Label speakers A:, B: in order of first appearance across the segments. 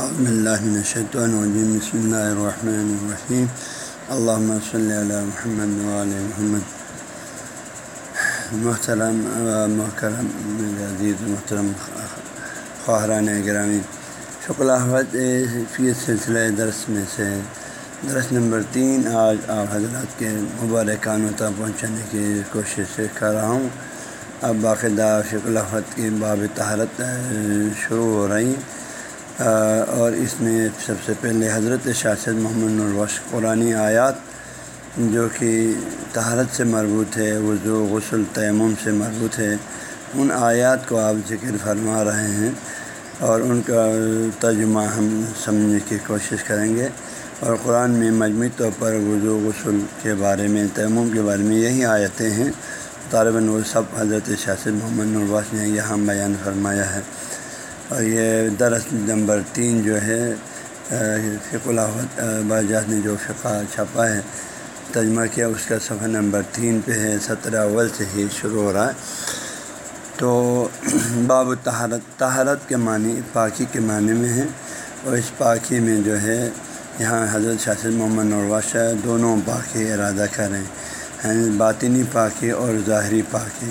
A: الشیطنجیم بسم اللہ الرحمن الرحیم علامہ صلی اللہ محمد علیہ محمد. محترم محکرم عزیز، محترم خواہران گرامی شکل فی سلسلہ درس میں سے درس نمبر تین آج آپ حضرات کے مبارکانوں تک پہنچانے کی کوشش کر رہا ہوں۔ اب باقاعدہ شکل کی باب تہارت شروع ہو رہی۔ اور اس میں سب سے پہلے حضرت شاشد محمد الوش قرآن آیات، جو کہ تہارت سے مربوط ہے، وضو، غسل، تیمم سے مربوط ہے، ان آیات کو آپ ذکر فرما رہے ہیں اور ان کا ترجمہ ہم سمجھنے کی کوشش کریں گے۔ اور قرآن میں مجموعی طور پر وضو، غسل کے بارے میں، تیمم کے بارے میں یہی آیتیں ہیں۔ طالباً وہ سب حضرت شاشد محمد الواس نے یہاں بیان فرمایا ہے۔ اور یہ درس نمبر تین جو ہے فق الحت باجات نے جو فقہ چھپا ہے تجمہ کیا، اس کا صفحہ نمبر تین پہ ہے، سترہ اول سے ہی شروع ہو رہا ہے۔ تو باب تہارت تہارت کے معنی، پاکی کے معنی میں ہے۔ اور اس پاکی میں جو ہے، یہاں حضرت شاشد محمد نرواش دونوں پاکی ارادہ کریں یعنی باطنی پاکی اور ظاہری پاکی۔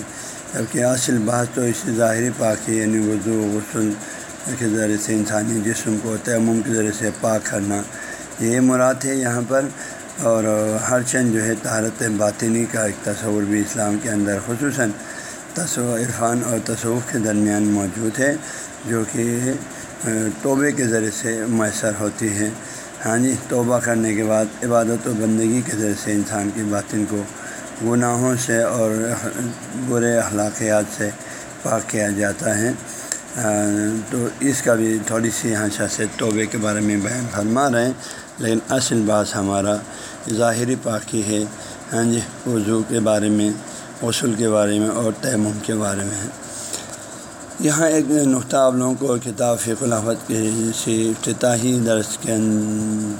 A: جبکہ اصل بات تو اس ظاہری پاکی یعنی وضو، غسل کے ذریعے سے انسانی جسم کو تیمم کے ذریعے سے پاک کرنا۔ یہ مراد ہے یہاں پر، اور ہر چند جو ہے تہارت باطنی کا ایک تصور بھی اسلام کے اندر، خصوصاً تصور عرفان اور تصوف کے درمیان موجود ہے، جو کہ توبے کے ذریعے سے میسر ہوتی ہے۔ ہاں جی توبہ کرنے کے بعد عبادت و بندگی کے ذریعے سے انسان کی باطن کو گناہوں سے اور برے اخلاقیات سے پاک کیا جاتا ہے۔ تو اس کا بھی تھوڑی سی یہاں سے توبے کے بارے میں بیان فرما رہے ہیں، لیکن اصل بات ہمارا ظاہری پاکی ہے۔ ہاں جی وضو کے بارے میں، غسل کے بارے میں اور تیمم کے بارے میں۔ ہے یہاں ایک نقطہ آپ لوگوں کو کتاب فیق الحفت کے سی افتتاحی درس کے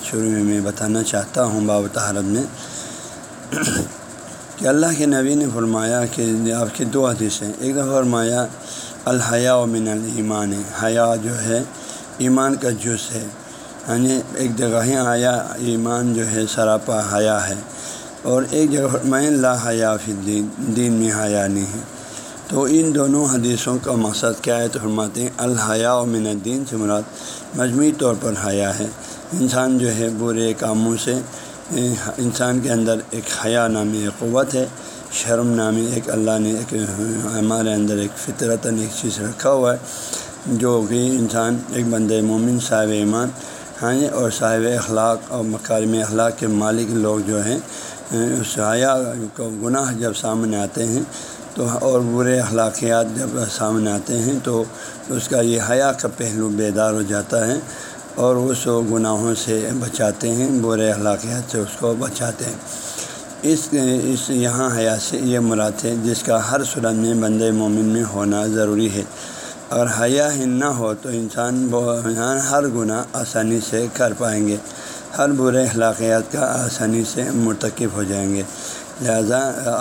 A: شروع میں میں بتانا چاہتا ہوں باب تحرت میں۔ کہ اللہ کے نبی نے فرمایا کہ آپ کی دو حدیث ہیں۔ ایک دفعہ فرمایا الحیا و من المان حیا جو ہے ایمان کا جز ہے۔ ہاں ایک جگہ ہی آیا، ایمان جو ہے سراپا حیا ہے۔ اور ایک جگہ فرمایا لا حیا فی دین دین میں حیا نہیں ہے۔ تو ان دونوں حدیثوں کا مقصد کیا ہے؟ تو فرماتے ہیں الحیا و من الدین سے مراد مجموعی طور پر حیا ہے۔ انسان جو ہے، برے کاموں سے انسان کے اندر ایک حیا نامی ایک قوت ہے، شرم نامی ایک اللہ نے ایک ہمارے اندر ایک فطرت ایک چیز رکھا ہوا ہے، جو کہ انسان ایک بند مومن صاحب ایمان ہاں جی، اور صاحب اخلاق اور مکارم اخلاق کے مالک لوگ جو ہیں، اس حیا کو گناہ جب سامنے آتے ہیں تو، اور برے اخلاقیات جب سامنے آتے ہیں تو اس کا یہ حیا کا پہلو بیدار ہو جاتا ہے۔ اور اس گناہوں سے بچاتے ہیں، برے اخلاقیات سے اس کو بچاتے ہیں۔ اس اس یہاں حیا سے یہ مراد ہے، جس کا ہر صورت میں بند مومن میں ہونا ضروری ہے۔ اگر حیا ہی نہ ہو تو انسان ہر گناہ آسانی سے کر پائیں گے۔ ہر برے اخلاقیات کا آسانی سے مرتکب ہو جائیں گے۔ لہذا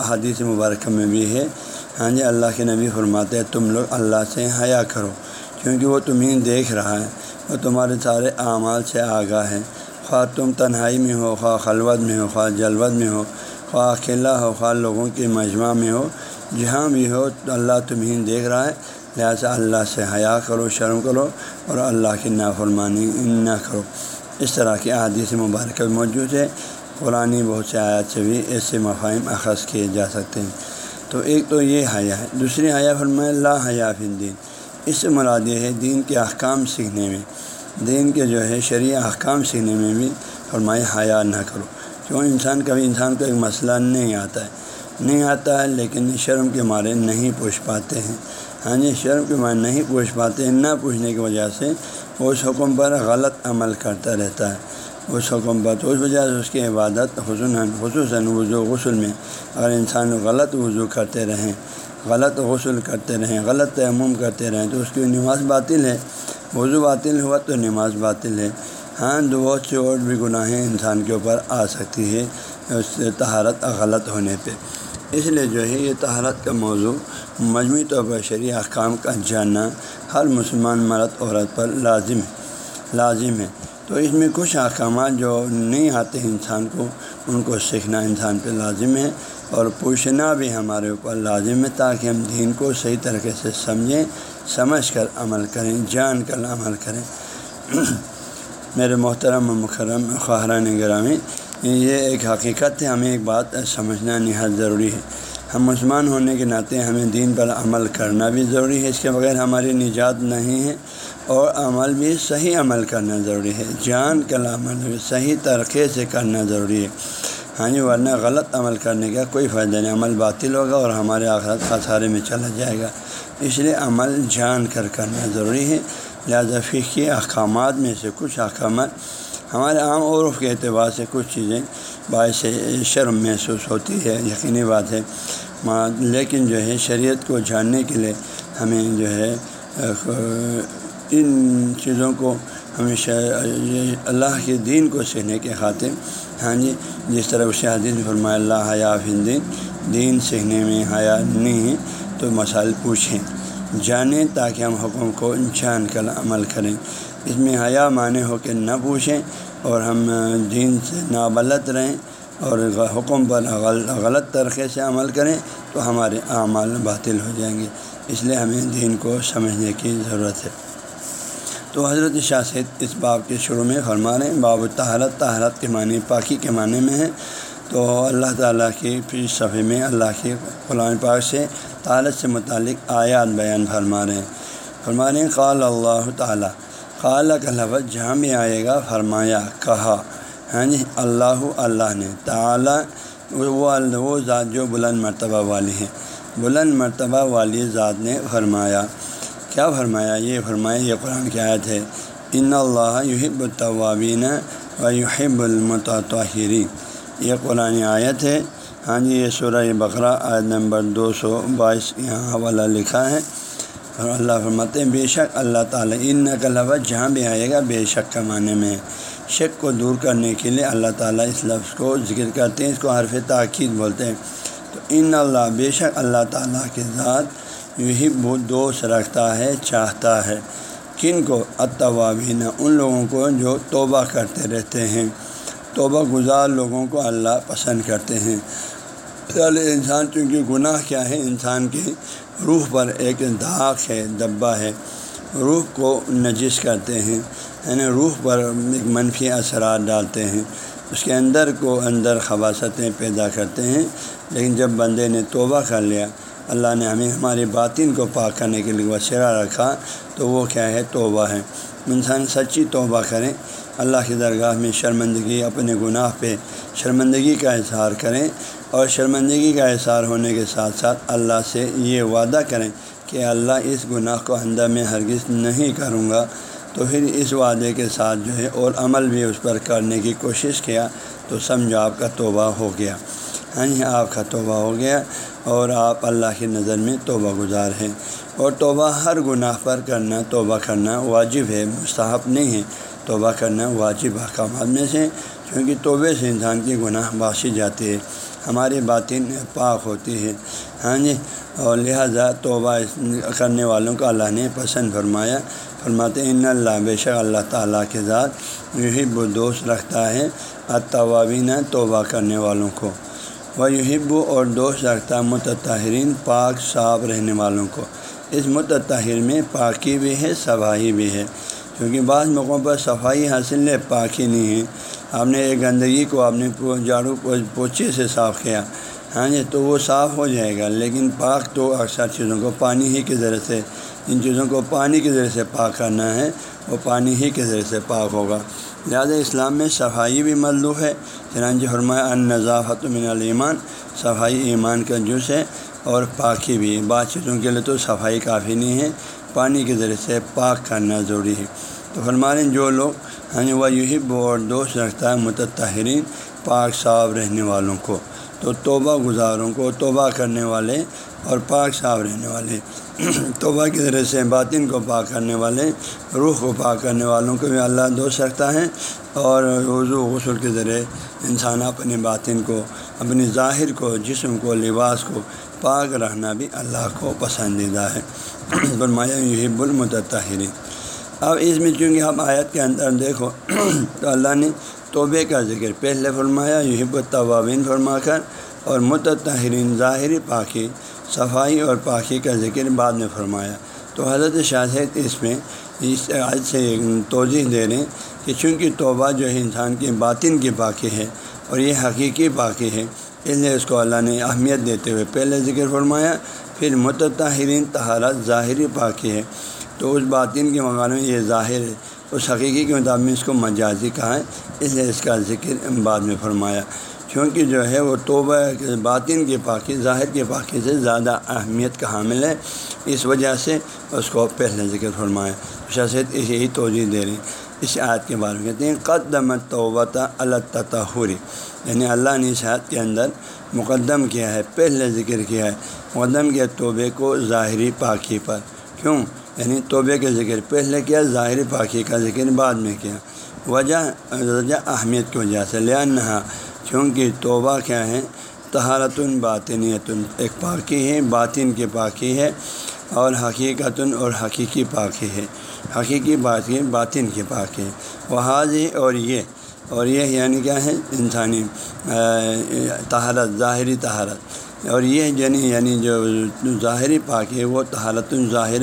A: حدیث مبارکہ میں بھی ہے ہاں جی اللہ کے نبی فرماتے ہیں، تم لوگ اللہ سے حیا کرو، کیونکہ وہ تمہیں دیکھ رہا ہے۔ وہ تمہارے سارے اعمال سے آگاہ ہے خواہ تم تنہائی میں ہو، خواہ خلوت میں ہو، خواہ جلوت میں ہو، خواہ اکیلا ہو، خواہ لوگوں کے مجمع میں ہو، جہاں بھی ہو تو اللہ تمہیں دیکھ رہا ہے۔ لہٰذا اللہ سے حیا کرو، شرم کرو اور اللہ کی نافرمانی نہ کرو۔ اس طرح کی عادی مبارکہ موجود ہے قرآن بہت سے آیات سے بھی ایسے مفاہم اخذ کیے جا سکتے ہیں۔ تو ایک تو یہ حیا ہے، دوسری حیا فرمائے اللہ حیا فی اس سے مراد یہ ہے دین کے احکام سیکھنے میں۔ دین کے جو ہے شرعی احکام سیکھنے میں بھی فرمائے حیا نہ کرو۔ کیوں؟ انسان کبھی انسان کو ایک مسئلہ نہیں آتا ہے۔ نہیں آتا ہے لیکن شرم کے مارے نہیں پوچھ پاتے ہیں۔ ہاں جی شرم کے مارے نہیں پوچھ پاتے ہیں، نہ پوچھنے کی وجہ سے وہ اس حکم پر غلط عمل کرتا رہتا ہے۔ اس حکم پر، تو اس وجہ سے اس کی عبادت، خصوصاً خصوصاً وضو، غسل میں۔ اگر انسان غلط وضو کرتے رہیں غلط غسل کرتے رہیں، غلط تیمم کرتے رہیں، تو اس کی نماز باطل ہے۔ وضو باطل ہوا تو نماز باطل ہے۔ ہاں دو بہت سے اور بھی گناہیں انسان کے اوپر آ سکتی ہے اس سے تہارت غلط ہونے پہ۔ اس لیے جو ہے، یہ تہارت کا موضوع مجموعی طور پر شرعی احکام کا جاننا ہر مسلمان مرد عورت پر لازم ہے لازم ہے۔ تو اس میں کچھ احکامات جو نہیں آتے انسان کو، ان کو سیکھنا انسان پہ لازم ہے۔ اور پوچھنا بھی ہمارے اوپر لازم ہے تاکہ ہم دین کو صحیح طریقے سے سمجھیں، سمجھ کر عمل کریں، جان کر عمل کریں۔ میرے محترم و مکرم خواہران گرامی، یہ ایک حقیقت ہے، ہمیں ایک بات سمجھنا نہایت ضروری ہے۔ ہم مسلمان ہونے کے ناطے ہمیں دین پر عمل کرنا بھی ضروری ہے، اس کے بغیر ہماری نجات نہیں ہے اور عمل بھی صحیح عمل کرنا ضروری ہے۔ جان کل عمل بھی صحیح طریقے سے کرنا ضروری ہے۔ ہاں جی ورنہ غلط عمل کرنے کا کوئی فائدہ نہیں، عمل باطل ہوگا اور ہمارے آخرت خسارے میں چلا جائے گا۔ اس لیے عمل جان کر کرنا ضروری ہے۔ لہٰذا فقی احکامات میں سے کچھ احکامات ہمارے عام عرف کے اعتبار سے کچھ چیزیں باعث شرم محسوس ہوتی ہے، یقینی بات ہے۔ لیکن جو ہے شریعت کو جاننے کے لیے ہمیں جو ہے، ان چیزوں کو ہمیشہ اللہ کے دین کو سیکھنے کے خاطر ہاں جی جس طرح اسے حدیث فرماء اللہ حیا دین دین سیکھنے میں حیا نہیں ہے، تو مسائل پوچھیں۔ جانیں تاکہ ہم حکم کو جان کر عمل کریں۔ اس میں حیا معنی ہو کے نہ پوچھیں اور ہم دین سے نابلت رہیں اور حکم پر غلط طریقے سے عمل کریں تو ہمارے اعمال باطل ہو جائیں گے۔ اس لیے ہمیں دین کو سمجھنے کی ضرورت ہے۔ تو حضرت شاہ سید اس باب کے شروع میں فرما رہے ہیں، باب تحرت تحرت کے معنی پاکی کے معنی میں ہے۔ تو اللہ تعالیٰ کی پھر صفحے میں اللہ کے قرآن پاک سے تحرت سے متعلق آیات بیان فرما رہے ہیں۔ فرما رہے ہیں، قال اللہ تعالیٰ، قال کا لفظ جہاں بھی آئے گا فرمایا، کہا ہاں جی اللہ اللہ نے، تعالیٰ وہ ذات جو بلند مرتبہ والی ہے۔ بلند مرتبہ والی ذات نے فرمایا۔ کیا فرمایا؟ یہ فرمایا یہ قرآن کی آیت ہے، ان اللہ یحب الطوابین و یحب المتحرین یہ قرآن آیت ہے۔ ہاں جی یہ سورہ بقرہ آیت نمبر دو سو بائیس یہاں حوالہ لکھا ہے۔ اور اللہ فرماتے ہیں، بے شک اللہ تعالیٰ ان کا لفظ جہاں بھی آئے گا، بے شک کا معنی میں شک کو دور کرنے کے لیے اللہ تعالیٰ اس لفظ کو ذکر کرتے ہیں، اس کو حرف تاکید بولتے ہیں۔ تو ان اللہ، بے شک اللہ تعالیٰ کے ذات یہی بہت دوست رکھتا ہے، چاہتا ہے۔ کن کو؟ اتوابین ان لوگوں کو جو توبہ کرتے رہتے ہیں۔ توبہ گزار لوگوں کو اللہ پسند کرتے ہیں۔ انسان، چونکہ گناہ کیا ہے، انسان کی روح پر ایک دھاگ ہے، دبا ہے۔ روح کو نجس کرتے ہیں یعنی روح پر ایک منفی اثرات ڈالتے ہیں۔ اس کے اندر کو اندر خباستیں پیدا کرتے ہیں۔ لیکن جب بندے نے توبہ کر لیا اللہ نے ہمیں ہماری باطن کو پاک کرنے کے لیے وسیرہ رکھا تو وہ کیا ہے؟ توبہ ہے۔ انسان سچی توبہ کریں اللہ کی درگاہ میں شرمندگی اپنے گناہ پہ شرمندگی کا اظہار کریں اور شرمندگی کا اظہار ہونے کے ساتھ ساتھ اللہ سے یہ وعدہ کریں کہ اللہ اس گناہ کو اندر میں ہرگز نہیں کروں گا۔ تو پھر اس وعدے کے ساتھ جو ہے اور عمل بھی اس پر کرنے کی کوشش کیا تو سمجھو آپ کا توبہ ہو گیا۔ ہاں جی آپ کا توبہ ہو گیا۔ اور آپ اللہ کی نظر میں توبہ گزار ہیں اور توبہ ہر گناہ پر کرنا، توبہ کرنا واجب ہے، مستحب نہیں ہے۔ توبہ کرنا واجب احکامات میں سے، کیونکہ توبے سے انسان کی گناہ باشی جاتی ہے ہماری باطن پاک ہوتی ہے۔ ہاں جی؟ اور لہٰذا توبہ کرنے والوں کو اللہ نے پسند فرمایا۔ فرماتے ان اللہ بے شک اللہ تعالیٰ کے ذات یہی دوست رکھتا ہے۔ اتوابین توبہ کرنے والوں کو۔ وہ یحب اور دوست رکھتا متطہرین پاک صاف رہنے والوں کو۔ اس متطہر میں پاکی بھی ہے، صفائی بھی ہے۔ کیونکہ بعض موقعوں پر صفائی حاصل ہے، پاکی نہیں ہے۔ آپ نے ایک گندگی کو آپ نے جھاڑو پوچھے سے صاف کیا۔ ہاں جی تو وہ صاف ہو جائے گا۔ لیکن پاک تو اکثر چیزوں کو پانی ہی کے ذریعے سے، ان چیزوں کو پانی کے ذریعے سے پاک کرنا ہے، وہ پانی ہی کے ذریعے سے پاک ہوگا۔ لہٰذا اسلام میں صفائی بھی مطلوب ہے، چنانچہ حرمۂ ان من المان صفائی ایمان کا جز ہے اور پاکی بھی۔ بعض چیزوں کے لیے تو صفائی کافی نہیں ہے، پانی کے ذریعے سے پاک کرنا ضروری ہے۔ تو فرمانے جو لوگ ہاں جی، وہ یہی اور دوست رکھتا ہے متحرین پاک صاف رہنے والوں کو، تو توبہ گزاروں کو، توبہ کرنے والے اور پاک صاف رہنے والے۔ توبہ کے ذریعے سے باطن کو پاک کرنے والے، روح کو پاک کرنے والوں کو بھی اللہ دوست رکھتا ہے اور وضو غسل کے ذریعے انسان اپنے باطن کو، اپنی ظاہر کو، جسم کو، لباس کو پاک رہنا بھی اللہ کو پسندیدہ ہے۔ فرمایا، یحب المتحرین اب اس میں چونکہ آپ آیت کے اندر دیکھو، تو اللہ نے توبے کا ذکر پہلے فرمایا، یحب الطوابین فرما کر، اور متحرین ظاہری پاکی صفائی اور پاکی کا ذکر بعد میں فرمایا۔ تو حضرت شاہد اس میں اس آج سے توجہ دے رہے ہیں کہ چونکہ توبہ جو ہے انسان کے باطن کی پاکی ہے اور یہ حقیقی پاکی ہے، اس لیے اس کو اللہ نے اہمیت دیتے ہوئے پہلے ذکر فرمایا، پھر متحرین تہارت ظاہری پاکی ہے۔ تو اس باطن کے مقابلے میں یہ ظاہر ہے، اس حقیقی کے مطابق اس کو مجازی کہا ہے، اس لیے اس کا ذکر بعد میں فرمایا۔ کیونکہ جو ہے وہ توبہ باطن کے پاکی ظاہر کے پاکی سے زیادہ اہمیت کا حامل ہے۔ اس وجہ سے اس کو پہلے ذکر فرمایا شاست یہی توجہ دے رہی اس آیت کے بارے میں کہتے ہیں قدمت توبہ اللہ یعنی اللہ نے اس آیت کے اندر مقدم کیا ہے، پہلے ذکر کیا ہے۔ مقدم کیا توبے کو ظاہری پاکی پر۔ کیوں؟ یعنی توبے کے ذکر پہلے کیا، ظاہری پاکی کا ذکر بعد میں کیا۔ وجہ وجہ اہمیت کی وجہ سے۔ لیا نہا کیونکہ توبہ کیا ہے؟ تہارت باطنیت ایک پاکی ہے، باطن کی پاکی ہے اور حقیقت اور حقیقی پاکی ہے۔ حقیقی باقی باطن کی پاکی۔ ہے وہ حاضی اور یہ اور یہ یعنی کیا ہے؟ انسانی تہارت ظاہری تہارت اور یہ یعنی یعنی جو ظاہری پاکی ہے، وہ تہارت ظاہر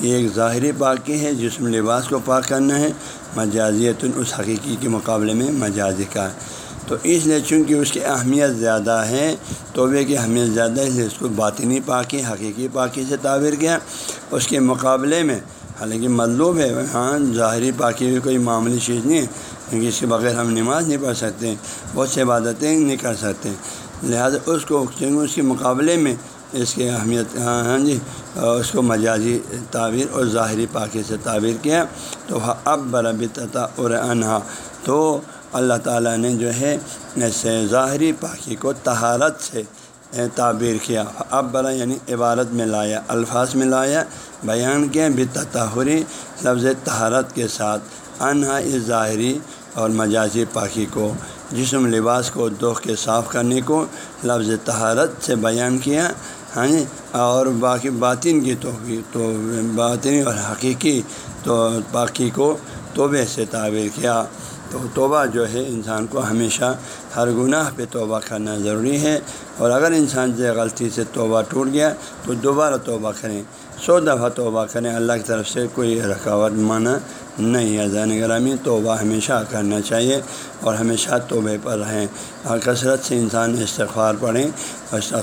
A: یہ ایک ظاہری پاکی ہے جس میں لباس کو پاک کرنا ہے مجازیت اس حقیقی کے مقابلے میں مجازی کا۔ ہے تو اس لیے چونکہ اس کی اہمیت زیادہ ہے توبے کی اہمیت زیادہ ہے، اس لیے اس کو باطنی پاکی، حقیقی پاکی سے تعبیر کیا۔ اس کے مقابلے میں، حالانکہ مطلوب ہے ہاں ظاہری پاکی بھی کوئی معمولی چیز نہیں ہے، کیونکہ اس کے بغیر ہم نماز نہیں پڑھ سکتے، بہت سی عبادتیں نہیں کر سکتے۔ لہٰذا اس کو اس کے مقابلے میں اس کی اہمیت ہاں ہاں جی اس کو مجازی تعبیر اور ظاہری پاکی سے تعبیر کیا۔ تو اب بربی تتا اور انہا تو اللہ تعالیٰ نے جو ہے، ایسے ظاہری پاکی کو تہارت سے تعبیر کیا۔ اب برا یعنی عبارت میں لایا، الفاظ میں لایا، بیان کیا، بھی تطہری لفظ تہارت کے ساتھ۔ انہا، اس ظاہری اور مجازی پاکی کو، جسم لباس کو دوخ کے صاف کرنے کو لفظ تہارت سے بیان کیا ہاں اور باقی باطن کی تو تو باطنی اور حقیقی تو باقی کو توبے سے تعبیر کیا۔ تو توبہ جو ہے انسان کو ہمیشہ ہر گناہ پہ توبہ کرنا ضروری ہے اور اگر انسان سے غلطی سے توبہ ٹوٹ گیا تو دوبارہ توبہ کریں، سو دفعہ توبہ کریں، اللہ کی طرف سے کوئی رکاوٹ مانا نہیں ہے۔ زین گرامی توبہ ہمیشہ کرنا چاہیے اور ہمیشہ توبے پر رہیں۔ اور کثرت سے انسان استغفار پڑھیں۔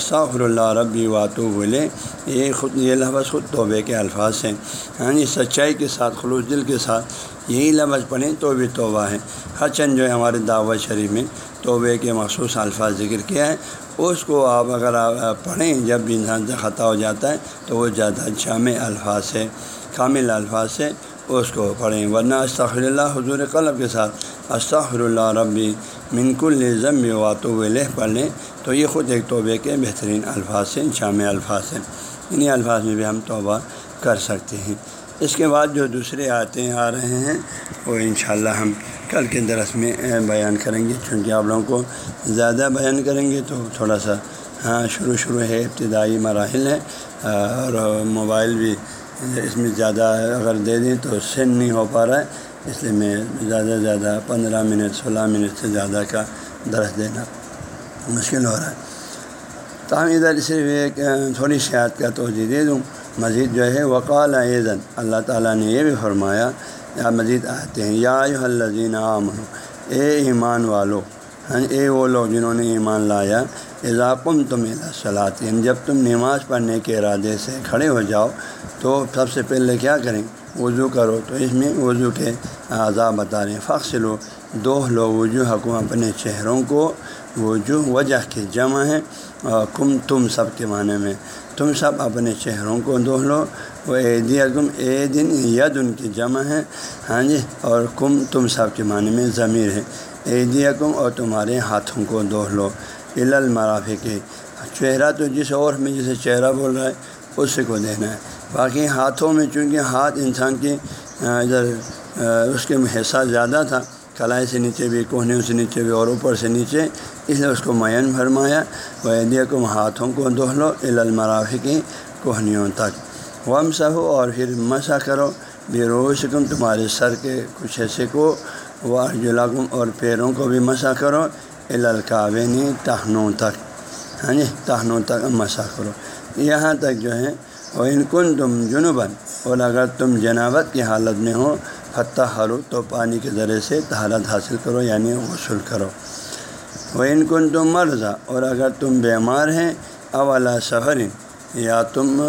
A: اور اللہ ربی واتو بولے یہ خود، یہ لفظ خود توبے کے الفاظ ہیں۔ ہاں جی سچائی کے ساتھ، خلوص دل کے ساتھ یہی لفظ پڑھیں تو بھی توبہ ہے۔ ہر چند جو ہے ہمارے دعوت شریف میں توبے کے مخصوص الفاظ ذکر کیا ہے۔ اس کو آپ اگر آپ پڑھیں جب بھی انسان سے خطا ہو جاتا ہے تو وہ زیادہ جامع الفاظ سے کامل الفاظ سے اس کو پڑھیں۔ ورنہ استخر اللہ حضور قلب کے ساتھ استخر اللہ ربی منک الزم واتو لہ پڑھ لیں تو یہ خود ایک توبے کے بہترین الفاظ سے جامع الفاظ ہیں۔ انہیں الفاظ میں بھی ہم توبہ کر سکتے ہیں۔ اس کے بعد جو دوسرے آتے آ رہے ہیں، وہ انشاءاللہ ہم کل کے درس میں بیان کریں گے۔ چونکہ آپ لوگوں کو زیادہ بیان کریں گے تو تھوڑا سا ہاں شروع شروع ہے، ابتدائی مراحل ہے اور موبائل بھی اس میں زیادہ اگر دے دیں تو سینڈ نہیں ہو پا رہا ہے۔ اس لیے میں زیادہ سے زیادہ پندرہ منٹ، سولہ منٹ سے زیادہ کا درس دینا مشکل ہو رہا ہے۔ تاہم، ادھر صرف ایک تھوڑی شاید کا توجہ دے دوں۔ مزید جو ہے، وقال ایزن اللہ تعالیٰ نے یہ بھی فرمایا، یا مزید آتے ہیں، یا الزین عام اے ایمان والو ہاں اے وہ لوگ جنہوں نے ایمان لایا اضاقم تم صلاحت یعنی جب تم نماز پڑھنے کے ارادے سے کھڑے ہو جاؤ، تو سب سے پہلے کیا کریں؟ وضو کرو، تو اس میں وضو کے اعضاء بتا رہے ہیں۔ فخص لو دو لو وضو حکم اپنے چہروں کو وجو وجہ کے جمع ہے کم تم سب کے معنی میں۔ تم سب اپنے چہروں کو دو لو۔ وہ عیدی کم اے دن ید ان کی جمع ہے ہاں جی اور کم تم سب کے معنی میں ضمیر ہے عیدی کم اور تمہارے ہاتھوں کو دو لو۔ المرافی کے چہرہ تو جس اور میں جسے چہرہ بول رہا ہے، اس کو دینا ہے۔ باقی ہاتھوں میں چونکہ ہاتھ انسان کے ادھر اس کے حصہ زیادہ تھا کلائی سے نیچے بھی، کوہنیوں سے نیچے بھی اور اوپر سے نیچے۔ اس لیے اس کو معین فرمایا ویدیہ کو ہاتھوں کو دہلو المرافی کی کوہنیوں تک۔ وم سہو اور پھر مسا کرو بیروشکم تمہارے سر کے کچھ حصے کو۔ وہ جلاکم اور پیروں کو بھی مسا کرو الکابینی تہنوں تک۔ ہاں جی تہنوں تک مسا کرو۔ یہاں تک جو ہے وہ ان کن تم جنوباً اور اگر تم جنابت کی حالت میں ہو حتیٰ حرو تو پانی کے ذریعے سے تہارت حاصل کرو یعنی غسل کرو۔ وہ ان کن تم مرضا اور اگر تم بیمار ہیں، اولا سفر یا تم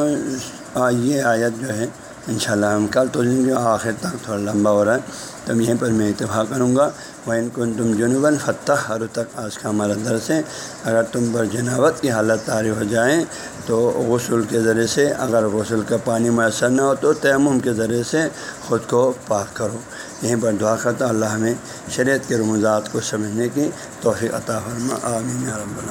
A: یہ آیت جو ہے انشاءاللہ ہم کل تو جو آخر تک تھوڑا لمبا ہو رہا ہے تب یہیں پر میں اتفاق کروں گا۔ وہ ان کو تم جنوباً فتح، ہر تک آج کا ہمارا درس ہے۔ اگر تم پر جناوت کی حالت طاری ہو جائیں تو غسل کے ذریعے سے، اگر غسل کا پانی میسر نہ ہو تو تیمم کے ذریعے سے خود کو پاک کرو۔ یہیں پر دعا کرتا اللہ ہمیں شریعت کے رموزات کو سمجھنے کی توفیق عطا فرما۔ آمین رب اللہ